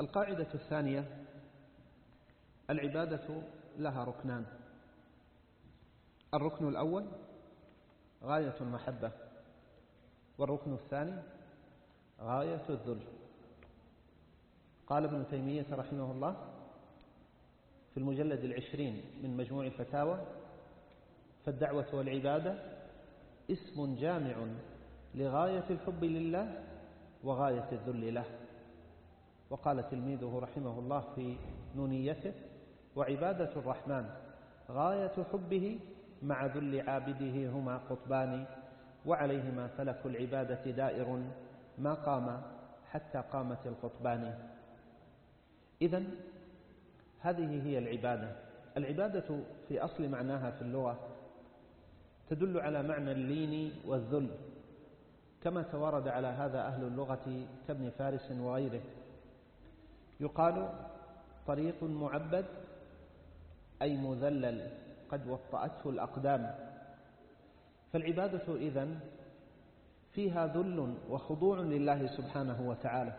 القاعدة الثانية العبادة لها ركنان. الركن الأول غاية المحبة والركن الثاني غاية الذل. قال ابن تيمية رحمه الله في المجلد العشرين من مجموع الفتاوى فالدعوة والعبادة اسم جامع لغاية الحب لله وغاية الذل له. وقال تلميذه رحمه الله في نونيته وعبادة الرحمن غاية حبه مع ذل عابده هما قطبان وعليهما فلك العبادة دائر ما قام حتى قامت القطبان. إذا هذه هي العبادة. العبادة في أصل معناها في اللغة تدل على معنى اللين والذل كما توارد على هذا أهل اللغة كابن فارس وغيره. يقال طريق معبد أي مذلل قد وطأته الأقدام. فالعبادة إذن فيها ذل وخضوع لله سبحانه وتعالى.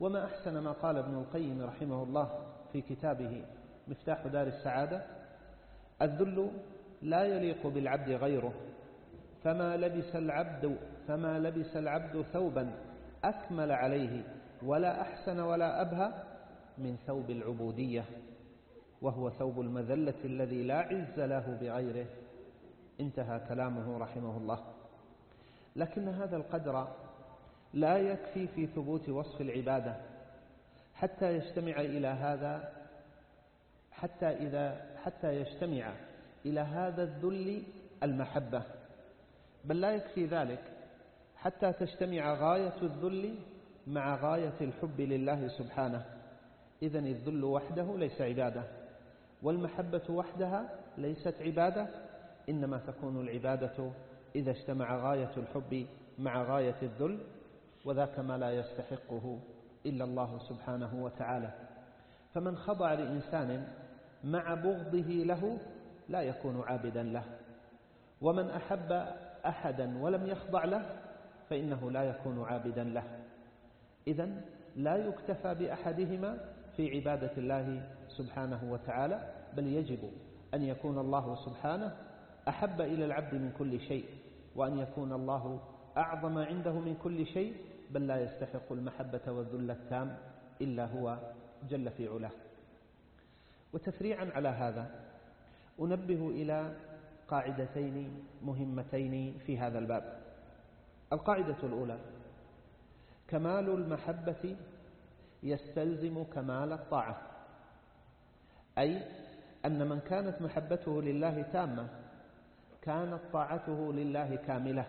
وما أحسن ما قال ابن القيم رحمه الله في كتابه مفتاح دار السعادة الذل لا يليق بالعبد غيره فما لبس العبد فما لبس العبد ثوبا أكمل عليه. ولا أحسن ولا أبهى من ثوب العبودية وهو ثوب المذلة الذي لا عز له بغيره انتهى كلامه رحمه الله. لكن هذا القدر لا يكفي في ثبوت وصف العبادة حتى يجتمع إلى هذا حتى إذا حتى يجتمع إلى هذا الذل المحبة. بل لا يكفي ذلك حتى تجتمع غاية الذل مع غاية الحب لله سبحانه. إذا الذل وحده ليس عبادة والمحبة وحدها ليست عبادة إنما تكون العبادة إذا اجتمع غاية الحب مع غاية الذل وذاك ما لا يستحقه إلا الله سبحانه وتعالى. فمن خضع لإنسان مع بغضه له لا يكون عابدا له ومن أحب أحدا ولم يخضع له فإنه لا يكون عابدا له. إذا لا يكتفى بأحدهما في عبادة الله سبحانه وتعالى بل يجب أن يكون الله سبحانه أحب إلى العبد من كل شيء وأن يكون الله أعظم عنده من كل شيء بل لا يستحق المحبة والذل التام إلا هو جل في علاه. وتفريعا على هذا أنبه إلى قاعدتين مهمتين في هذا الباب. القاعدة الأولى كمال المحبة يستلزم كمال الطاعة. أي أن من كانت محبته لله تامة كانت طاعته لله كاملة.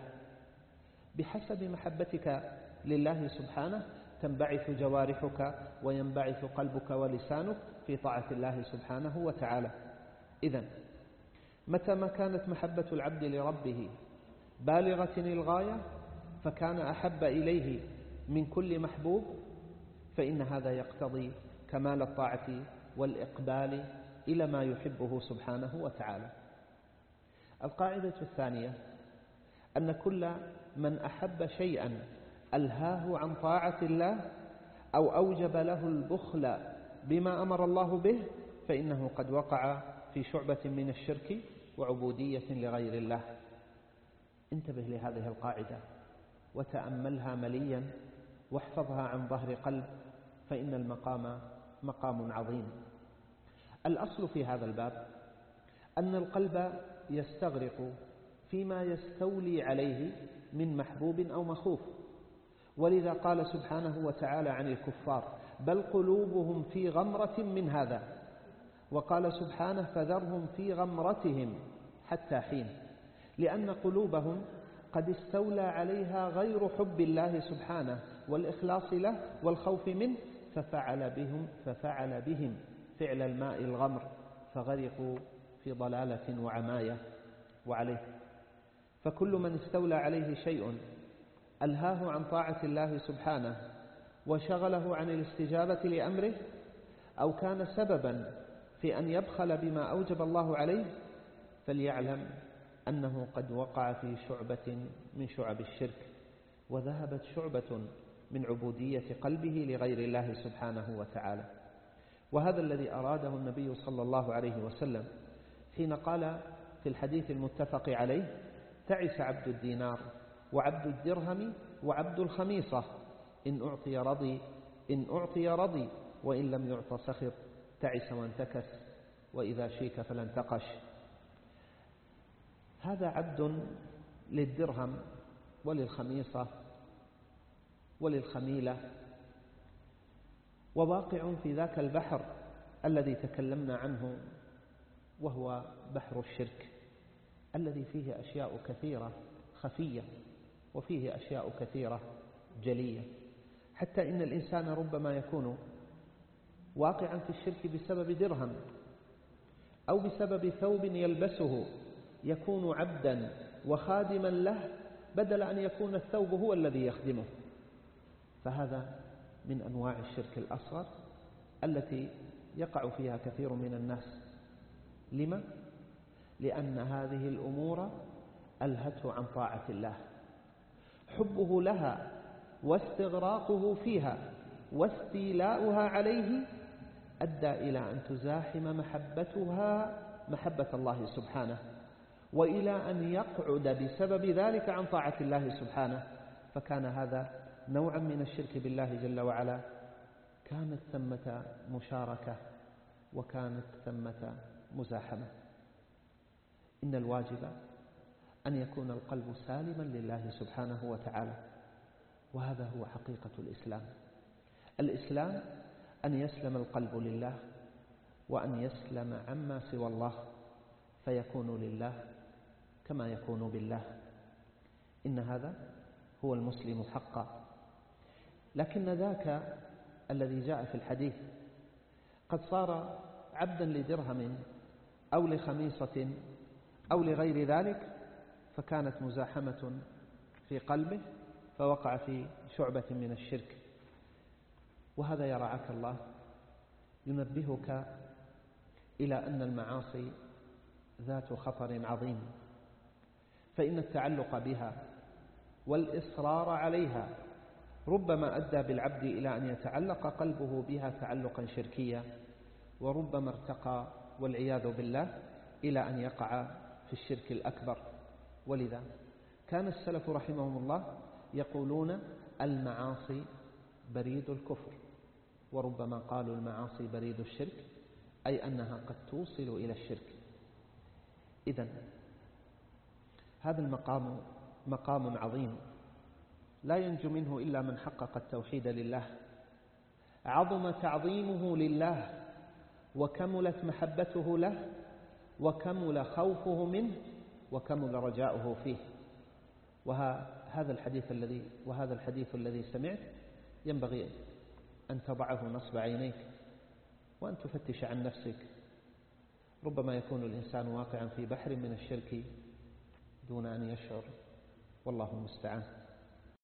بحسب محبتك لله سبحانه تنبعث جوارحك وينبعث قلبك ولسانك في طاعة الله سبحانه وتعالى. إذا متى ما كانت محبة العبد لربه بالغة الغاية فكان أحب إليه من كل محبوب فإن هذا يقتضي كمال الطاعة والإقبال إلى ما يحبه سبحانه وتعالى. القاعدة الثانية أن كل من أحب شيئا ألهاه عن طاعة الله أو أوجب له البخل بما أمر الله به فإنه قد وقع في شعبة من الشرك وعبودية لغير الله. انتبه لهذه القاعدة وتأملها مليا واحفظها عن ظهر قلب فإن المقام مقام عظيم. الأصل في هذا الباب أن القلب يستغرق فيما يستولي عليه من محبوب أو مخوف. ولذا قال سبحانه وتعالى عن الكفار بل قلوبهم في غمرة من هذا. وقال سبحانه فذرهم في غمرتهم حتى حين. لأن قلوبهم قد استولى عليها غير حب الله سبحانه والإخلاص له والخوف منه ففعل بهم ففعل بهم فعل الماء الغمر فغرقوا في ضلالة وعماية وعليه. فكل من استولى عليه شيء ألهاه عن طاعة الله سبحانه وشغله عن الاستجابة لأمره أو كان سببا في أن يبخل بما أوجب الله عليه فليعلم أنه قد وقع في شعبة من شعب الشرك وذهبت شعبة من عبودية قلبه لغير الله سبحانه وتعالى. وهذا الذي أراده النبي صلى الله عليه وسلم حين قال في الحديث المتفق عليه تعس عبد الدينار وعبد الدرهم وعبد الخميصة إن أعطي رضي إن أعطي رضي وإن لم يعط سخط تعس وانتكس وإذا شيك فلا انتقش هذا عبد للدرهم وللخميصة وللخميلة وواقع في ذاك البحر الذي تكلمنا عنه وهو بحر الشرك الذي فيه أشياء كثيرة خفية وفيه أشياء كثيرة جلية. حتى إن الإنسان ربما يكون واقعا في الشرك بسبب درهم أو بسبب ثوب يلبسه يكون عبدا وخادما له بدل أن يكون الثوب هو الذي يخدمه. فهذا من أنواع الشرك الأصغر التي يقع فيها كثير من الناس. لما؟ لأن هذه الأمور ألهته عن طاعة الله. حبه لها واستغراقه فيها واستيلاؤها عليه أدى إلى أن تزاحم محبتها محبة الله سبحانه. وإلى أن يقعد بسبب ذلك عن طاعة الله سبحانه فكان هذا نوعا من الشرك بالله جل وعلا. كانت ثمة مشاركة وكانت ثمة مزاحمة. إن الواجب أن يكون القلب سالما لله سبحانه وتعالى وهذا هو حقيقة الإسلام. الإسلام أن يسلم القلب لله وأن يسلم عما سوى الله فيكون لله كما يكون بالله. إن هذا هو المسلم حقا. لكن ذاك الذي جاء في الحديث قد صار عبدا لدرهم أو لخميصة أو لغير ذلك فكانت مزاحمة في قلبه فوقع في شعبة من الشرك. وهذا يرعاك الله ينبهك إلى أن المعاصي ذات خطر عظيم. فإن التعلق بها والإصرار عليها ربما أدى بالعبد إلى أن يتعلق قلبه بها تعلقا شركيا وربما ارتقى والعياذ بالله إلى أن يقع في الشرك الأكبر. ولذا كان السلف رحمهم الله يقولون المعاصي بريد الكفر وربما قالوا المعاصي بريد الشرك أي أنها قد توصل إلى الشرك. إذا هذا المقام مقام عظيم. لا ينجو منه إلا من حقق التوحيد لله. عظم تعظيمه لله وكملت محبته له وكمل خوفه منه وكمل رجاؤه فيه. وهذا الحديث الذي وهذا الحديث الذي سمعت ينبغي أن تضعه نصب عينيك وأن تفتش عن نفسك. ربما يكون الإنسان واقعا في بحر من الشرك دون أن يشعر. والله المستعان.